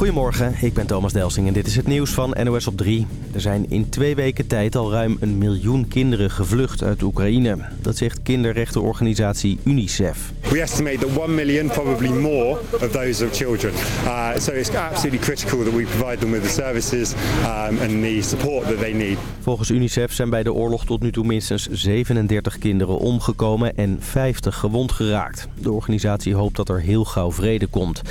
Goedemorgen, ik ben Thomas Delsing en dit is het nieuws van NOS op 3. Er zijn in twee weken tijd al ruim een miljoen kinderen gevlucht uit Oekraïne. Dat zegt kinderrechtenorganisatie UNICEF. We estimate that 1 million, probably more, of those are children. Uh, so it's absolutely critical that we provide them with the services um, and the support that they need. Volgens UNICEF zijn bij de oorlog tot nu toe minstens 37 kinderen omgekomen en 50 gewond geraakt. De organisatie hoopt dat er heel gauw vrede komt.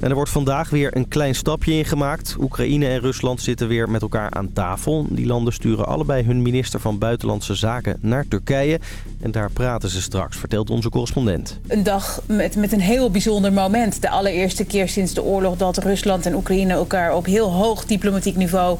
En er wordt vandaag weer een klein stapje in gemaakt. Oekraïne en Rusland zitten weer met elkaar aan tafel. Die landen sturen allebei hun minister van Buitenlandse Zaken naar Turkije. En daar praten ze straks, vertelt onze correspondent. Een dag met, met een heel bijzonder moment. De allereerste keer sinds de oorlog dat Rusland en Oekraïne elkaar op heel hoog diplomatiek niveau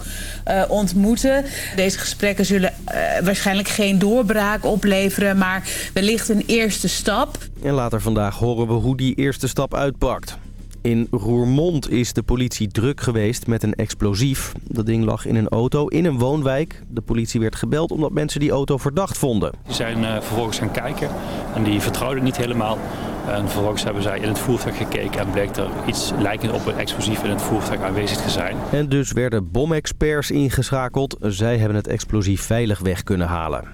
uh, ontmoeten. Deze gesprekken zullen uh, waarschijnlijk geen doorbraak opleveren, maar wellicht een eerste stap. En later vandaag horen we hoe die eerste stap uitpakt. In Roermond is de politie druk geweest met een explosief. Dat ding lag in een auto in een woonwijk. De politie werd gebeld omdat mensen die auto verdacht vonden. Die zijn uh, vervolgens gaan kijken en die vertrouwden niet helemaal. En vervolgens hebben zij in het voertuig gekeken en bleek er iets lijkend op een explosief in het voertuig aanwezig te zijn. En dus werden bomexperts ingeschakeld. Zij hebben het explosief veilig weg kunnen halen.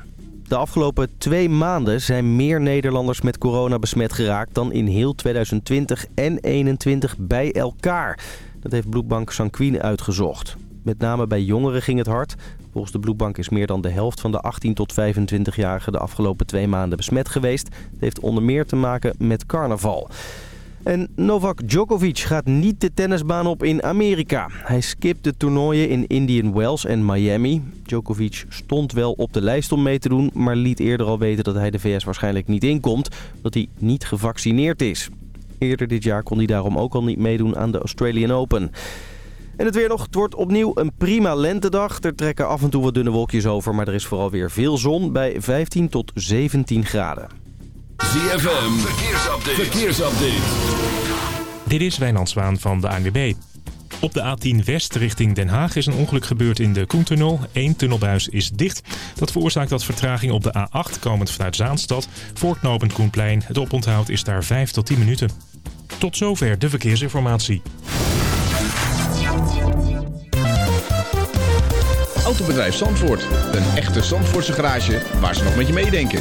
De afgelopen twee maanden zijn meer Nederlanders met corona besmet geraakt dan in heel 2020 en 2021 bij elkaar. Dat heeft bloedbank Sanquin uitgezocht. Met name bij jongeren ging het hard. Volgens de bloedbank is meer dan de helft van de 18 tot 25-jarigen de afgelopen twee maanden besmet geweest. Het heeft onder meer te maken met carnaval. En Novak Djokovic gaat niet de tennisbaan op in Amerika. Hij skipt de toernooien in Indian Wells en Miami. Djokovic stond wel op de lijst om mee te doen... maar liet eerder al weten dat hij de VS waarschijnlijk niet inkomt... omdat hij niet gevaccineerd is. Eerder dit jaar kon hij daarom ook al niet meedoen aan de Australian Open. En het weer nog. Het wordt opnieuw een prima lentedag. Er trekken af en toe wat dunne wolkjes over, maar er is vooral weer veel zon bij 15 tot 17 graden. ZFM, verkeersupdate. verkeersupdate. Dit is Wijnand Zwaan van de ANWB. Op de A10 West richting Den Haag is een ongeluk gebeurd in de Koentunnel. Eén tunnelbuis is dicht. Dat veroorzaakt dat vertraging op de A8 komend vanuit Zaanstad. Voorknopend Koenplein. Het oponthoud is daar 5 tot 10 minuten. Tot zover de verkeersinformatie. Autobedrijf Zandvoort. Een echte Zandvoortse garage waar ze nog met je meedenken.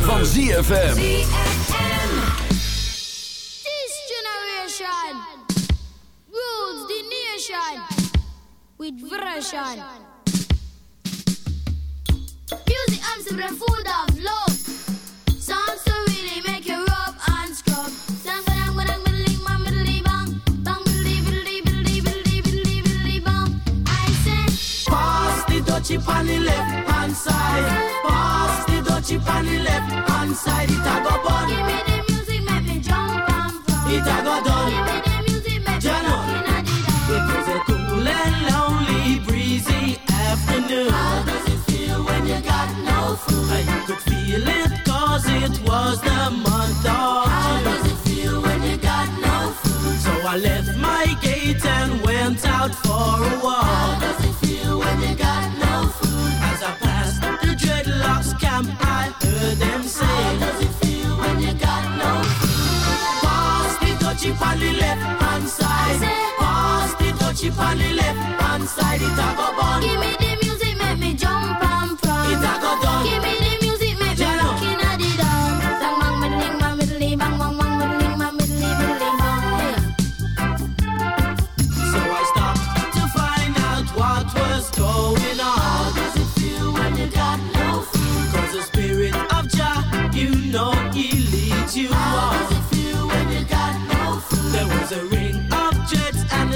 van ZFM.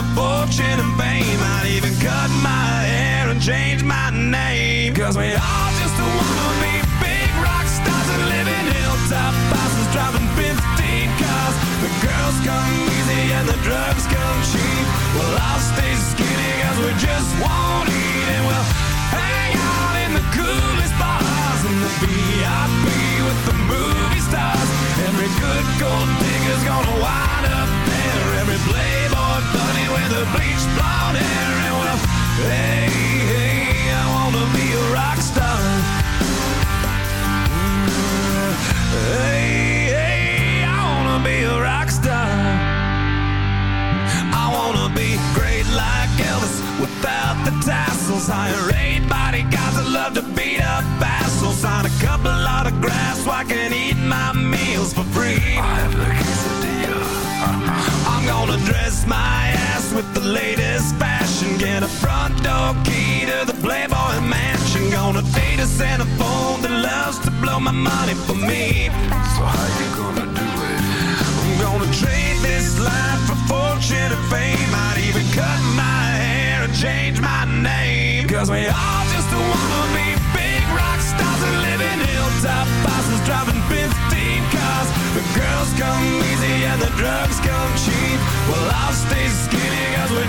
For fortune and fame. I'd even cut my hair and change my name. Cause we all just wanna be big rock stars and live in hilltop houses driving 15 cars. The girls come easy and the drugs come cheap. Well, I'll stay skinny cause we just won't with a bleached blonde hair. And well, hey, hey, I wanna be a rock star. Hey, hey, I wanna be a rock star. I wanna be great like Elvis without the tassels. Hire eight bodyguards that love to beat up assholes. Sign a couple autographs so I can eat my meals for free. I have the quesadilla. I'm gonna dress my ass with the latest fashion. Get a front door key to the Playboy mansion. Gonna date a Santa phone that loves to blow my money for me.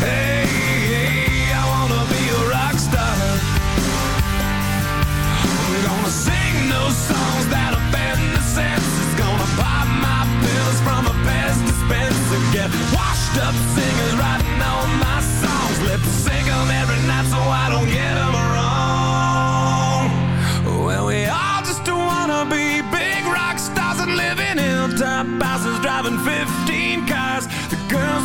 hey, I wanna be a rock star. I'm gonna sing those songs that offend the senses. Gonna pop my pills from a Pez dispenser. Get washed up singers writing all my songs. Lip sync 'em every night so I don't get 'em wrong. Well, we all just wanna be big rock stars and hilltop houses driving 15 cars.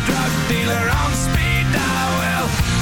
drug dealer on speed dial.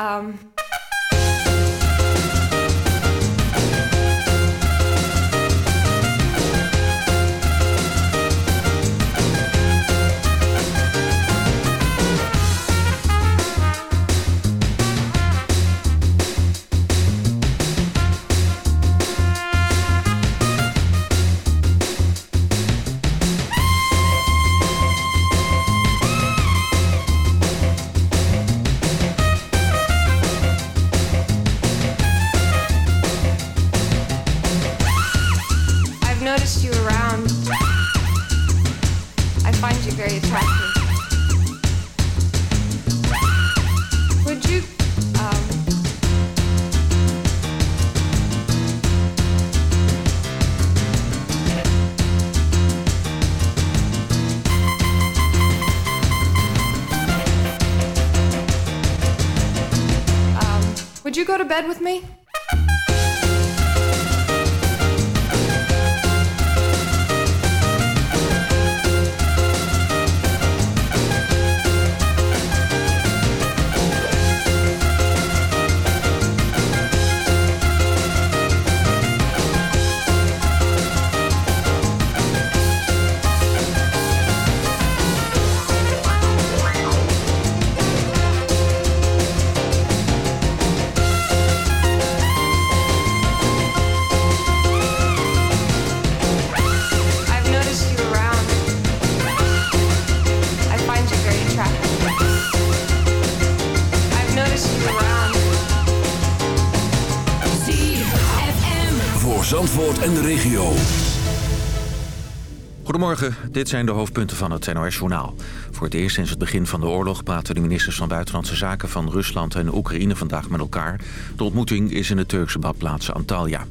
Um, to bed with me? Goedemorgen, dit zijn de hoofdpunten van het NOS-journaal. Voor het eerst sinds het begin van de oorlog praten de ministers van Buitenlandse Zaken van Rusland en Oekraïne vandaag met elkaar. De ontmoeting is in de Turkse badplaats Antalya.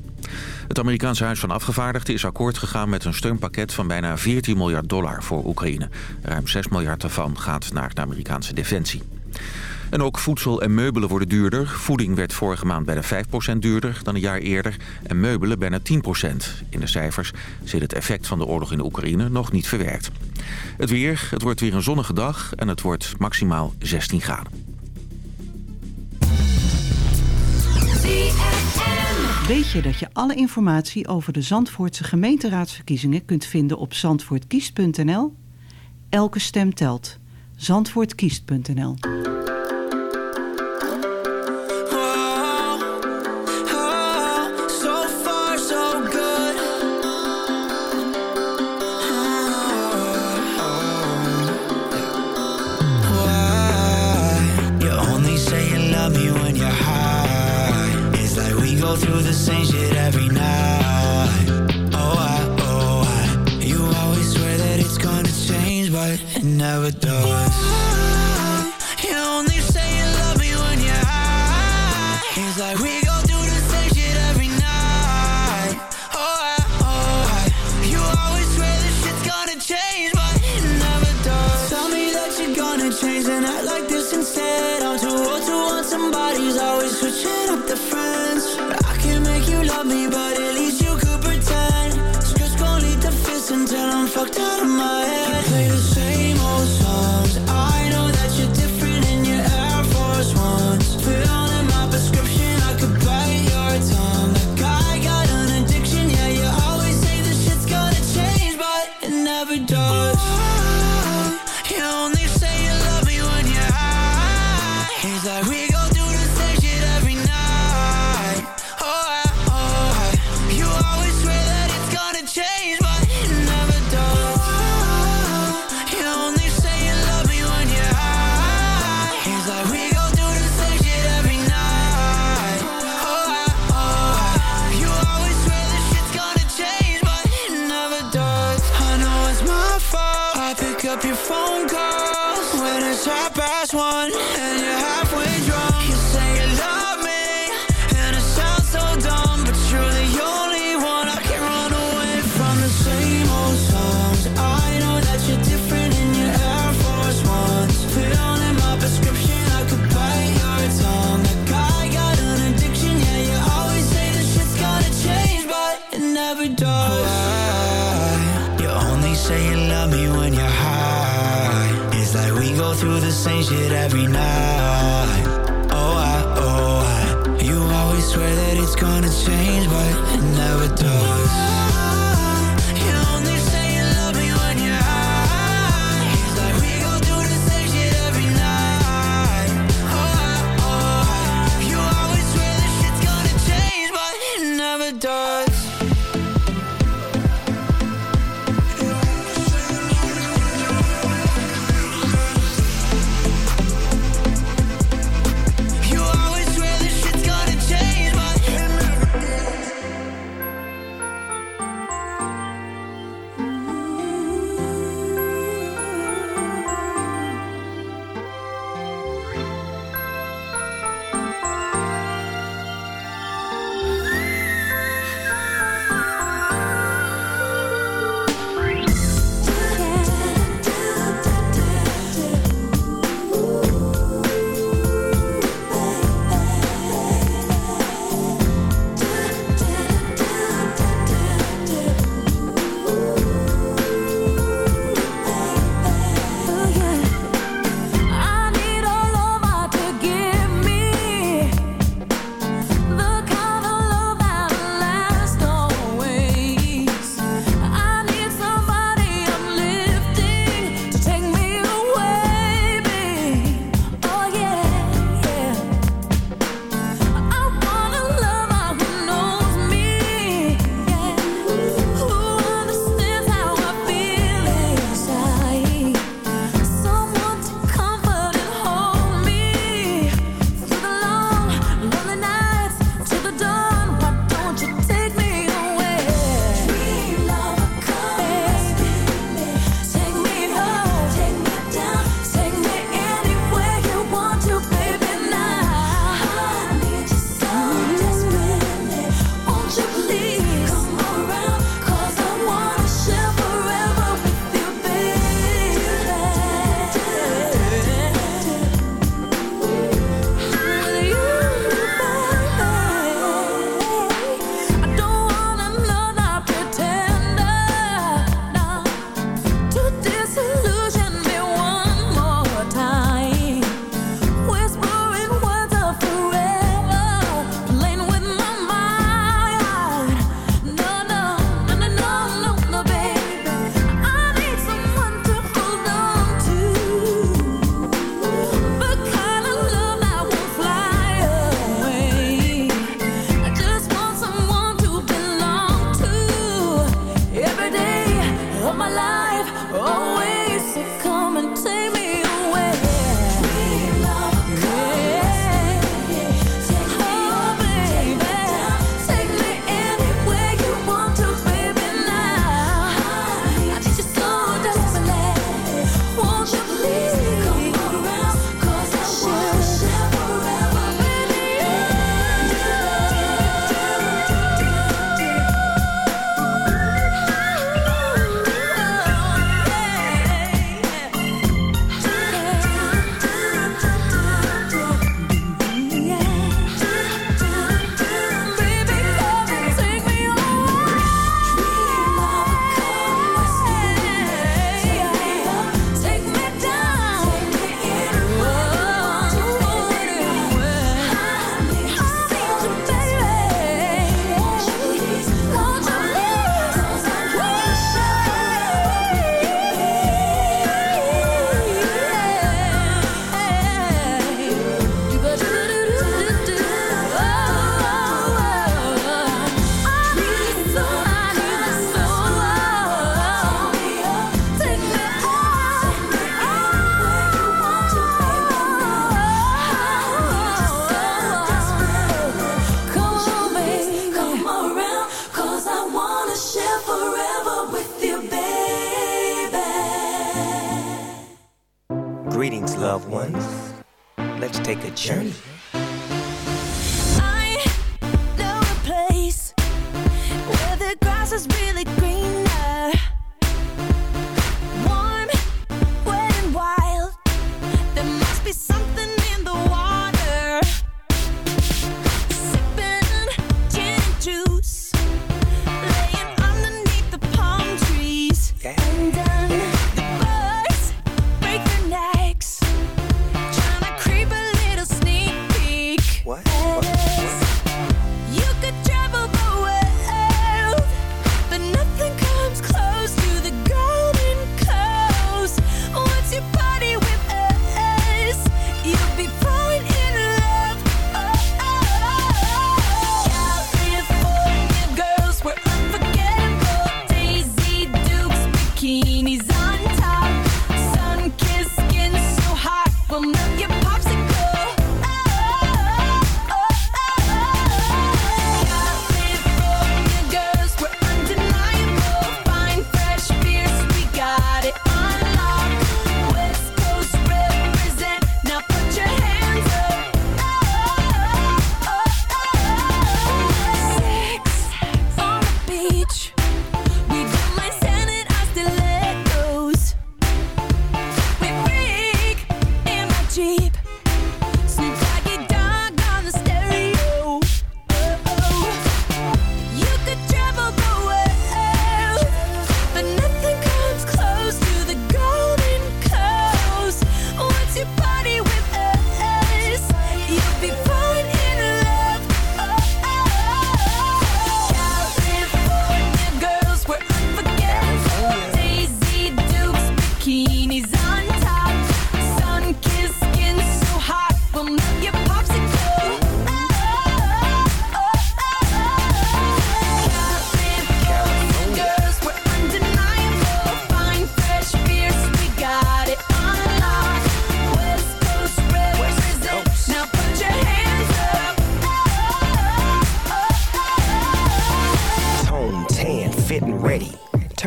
Het Amerikaanse Huis van Afgevaardigden is akkoord gegaan met een steunpakket van bijna 14 miljard dollar voor Oekraïne. Ruim 6 miljard daarvan gaat naar de Amerikaanse defensie. En ook voedsel en meubelen worden duurder. Voeding werd vorige maand bijna 5% duurder dan een jaar eerder. En meubelen bijna 10%. In de cijfers zit het effect van de oorlog in de Oekraïne nog niet verwerkt. Het weer, het wordt weer een zonnige dag en het wordt maximaal 16 graden. Weet je dat je alle informatie over de Zandvoortse gemeenteraadsverkiezingen kunt vinden op zandvoortkiest.nl? Elke stem telt. Zandvoortkiest.nl It never does. change.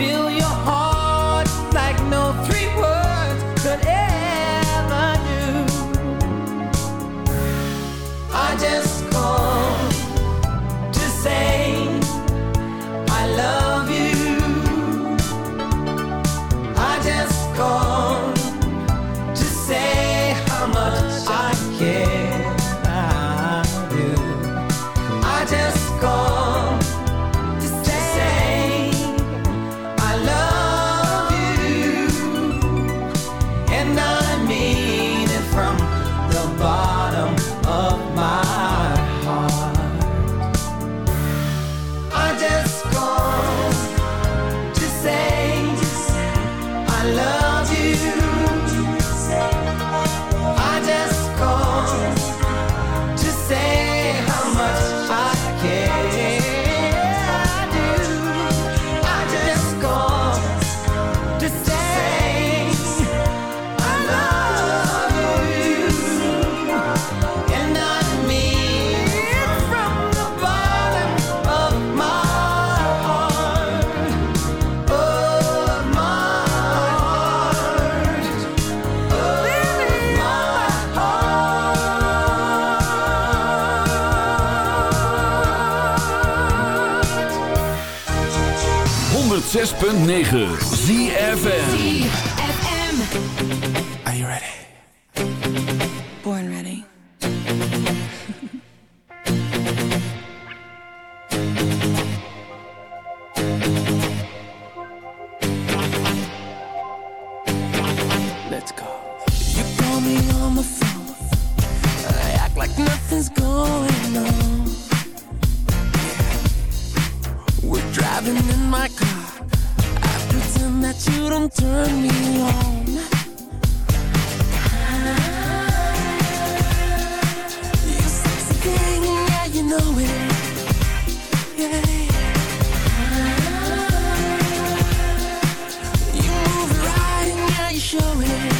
Feel. 106.9 Are you ready? Born ready. Let's go. You call me on the phone. I act like nothing's going on. We're driving in my car that you don't turn me on. You sexy thing, yeah, you know it. Yeah. You move right, yeah, you show it.